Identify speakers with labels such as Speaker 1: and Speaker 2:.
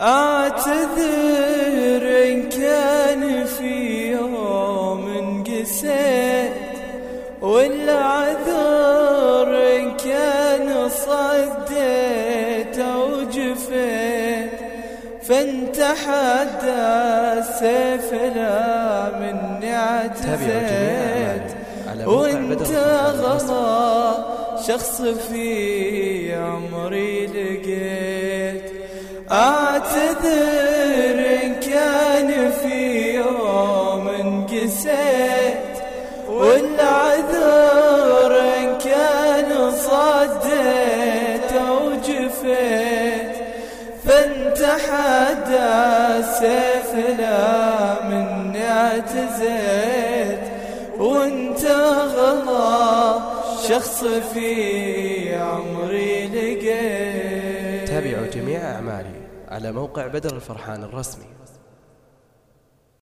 Speaker 1: أعتذر إن كان في يوم قسيت والعذر إن كان صديت أو جفيت. فانتحدى السيف لا مني اعتزيت وانت غلا شخص في عمري لقيت. اعتذر ان كان في يوم قسيت والعذر إن كان صديت أو جفيت. فانتحدى السيف لا مني اعتزيت وانت غلا شخص في
Speaker 2: تابعوا جميع أعمالي على موقع بدر الفرحان الرسمي.